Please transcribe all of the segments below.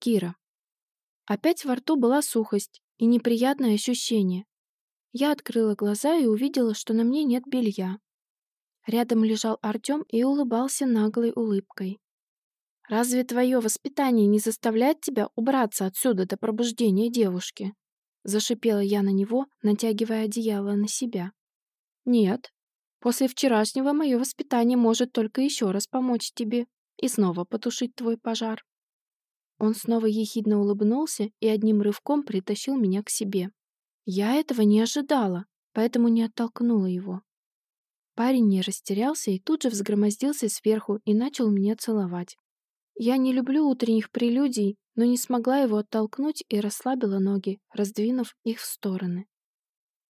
Кира. Опять во рту была сухость и неприятное ощущение. Я открыла глаза и увидела, что на мне нет белья. Рядом лежал Артем и улыбался наглой улыбкой. «Разве твое воспитание не заставляет тебя убраться отсюда до пробуждения девушки?» Зашипела я на него, натягивая одеяло на себя. «Нет. После вчерашнего мое воспитание может только еще раз помочь тебе и снова потушить твой пожар». Он снова ехидно улыбнулся и одним рывком притащил меня к себе. Я этого не ожидала, поэтому не оттолкнула его. Парень не растерялся и тут же взгромоздился сверху и начал меня целовать. Я не люблю утренних прелюдий, но не смогла его оттолкнуть и расслабила ноги, раздвинув их в стороны.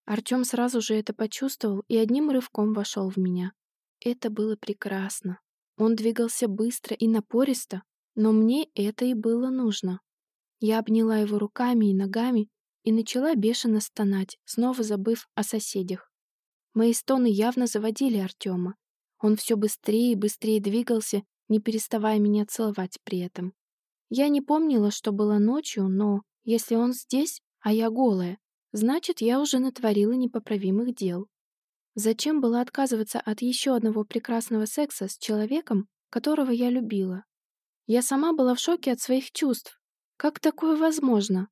Артем сразу же это почувствовал и одним рывком вошел в меня. Это было прекрасно. Он двигался быстро и напористо, но мне это и было нужно. Я обняла его руками и ногами и начала бешено стонать, снова забыв о соседях. Мои стоны явно заводили Артема. Он все быстрее и быстрее двигался, не переставая меня целовать при этом. Я не помнила, что было ночью, но если он здесь, а я голая, значит, я уже натворила непоправимых дел. Зачем было отказываться от еще одного прекрасного секса с человеком, которого я любила? Я сама была в шоке от своих чувств. Как такое возможно?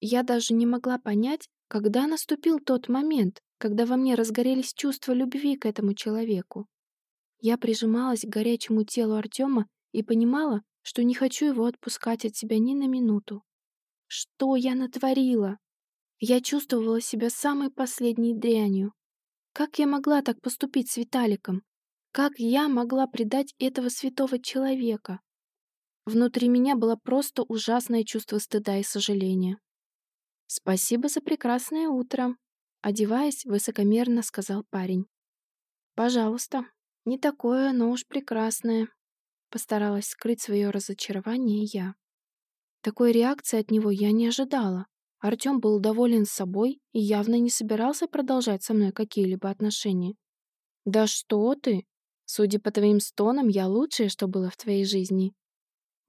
Я даже не могла понять, когда наступил тот момент, когда во мне разгорелись чувства любви к этому человеку. Я прижималась к горячему телу Артема и понимала, что не хочу его отпускать от себя ни на минуту. Что я натворила? Я чувствовала себя самой последней дрянью. Как я могла так поступить с Виталиком? Как я могла предать этого святого человека? Внутри меня было просто ужасное чувство стыда и сожаления. «Спасибо за прекрасное утро», — одеваясь, высокомерно сказал парень. «Пожалуйста, не такое, но уж прекрасное», — постаралась скрыть свое разочарование я. Такой реакции от него я не ожидала. Артем был доволен собой и явно не собирался продолжать со мной какие-либо отношения. «Да что ты! Судя по твоим стонам, я лучшее, что было в твоей жизни»,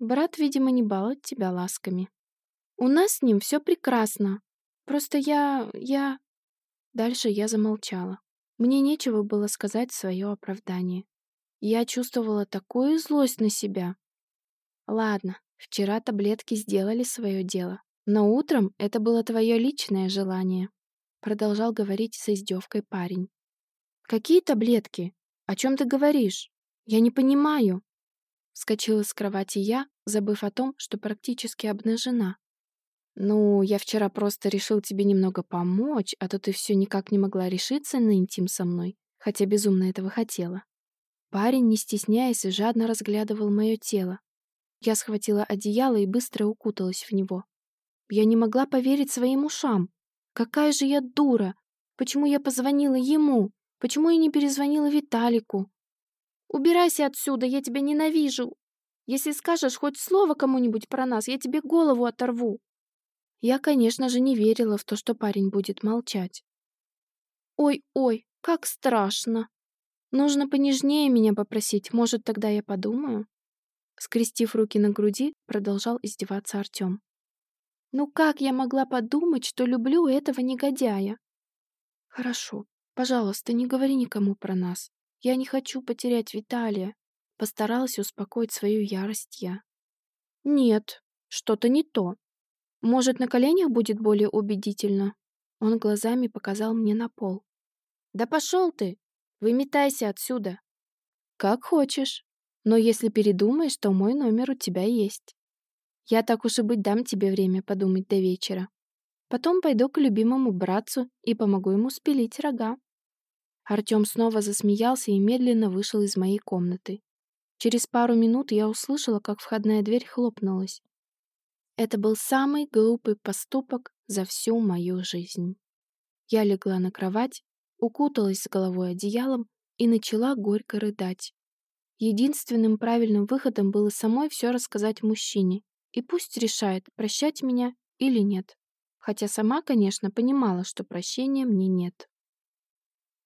Брат, видимо, не балует тебя ласками. У нас с ним все прекрасно. Просто я... я...» Дальше я замолчала. Мне нечего было сказать свое оправдание. Я чувствовала такую злость на себя. Ладно, вчера таблетки сделали свое дело. Но утром это было твое личное желание. Продолжал говорить с издевкой парень. «Какие таблетки? О чем ты говоришь? Я не понимаю». Вскочила с кровати я, забыв о том, что практически обнажена. «Ну, я вчера просто решил тебе немного помочь, а то ты все никак не могла решиться на интим со мной, хотя безумно этого хотела». Парень, не стесняясь, жадно разглядывал мое тело. Я схватила одеяло и быстро укуталась в него. Я не могла поверить своим ушам. Какая же я дура! Почему я позвонила ему? Почему я не перезвонила Виталику? «Убирайся отсюда, я тебя ненавижу!» Если скажешь хоть слово кому-нибудь про нас, я тебе голову оторву». Я, конечно же, не верила в то, что парень будет молчать. «Ой-ой, как страшно! Нужно понежнее меня попросить, может, тогда я подумаю?» Скрестив руки на груди, продолжал издеваться Артем. «Ну как я могла подумать, что люблю этого негодяя?» «Хорошо, пожалуйста, не говори никому про нас. Я не хочу потерять Виталия. Постаралась успокоить свою ярость я. «Нет, что-то не то. Может, на коленях будет более убедительно?» Он глазами показал мне на пол. «Да пошел ты! Выметайся отсюда!» «Как хочешь. Но если передумаешь, то мой номер у тебя есть. Я так уж и быть дам тебе время подумать до вечера. Потом пойду к любимому братцу и помогу ему спилить рога». Артем снова засмеялся и медленно вышел из моей комнаты. Через пару минут я услышала, как входная дверь хлопнулась. Это был самый глупый поступок за всю мою жизнь. Я легла на кровать, укуталась с головой одеялом и начала горько рыдать. Единственным правильным выходом было самой все рассказать мужчине, и пусть решает, прощать меня или нет. Хотя сама, конечно, понимала, что прощения мне нет.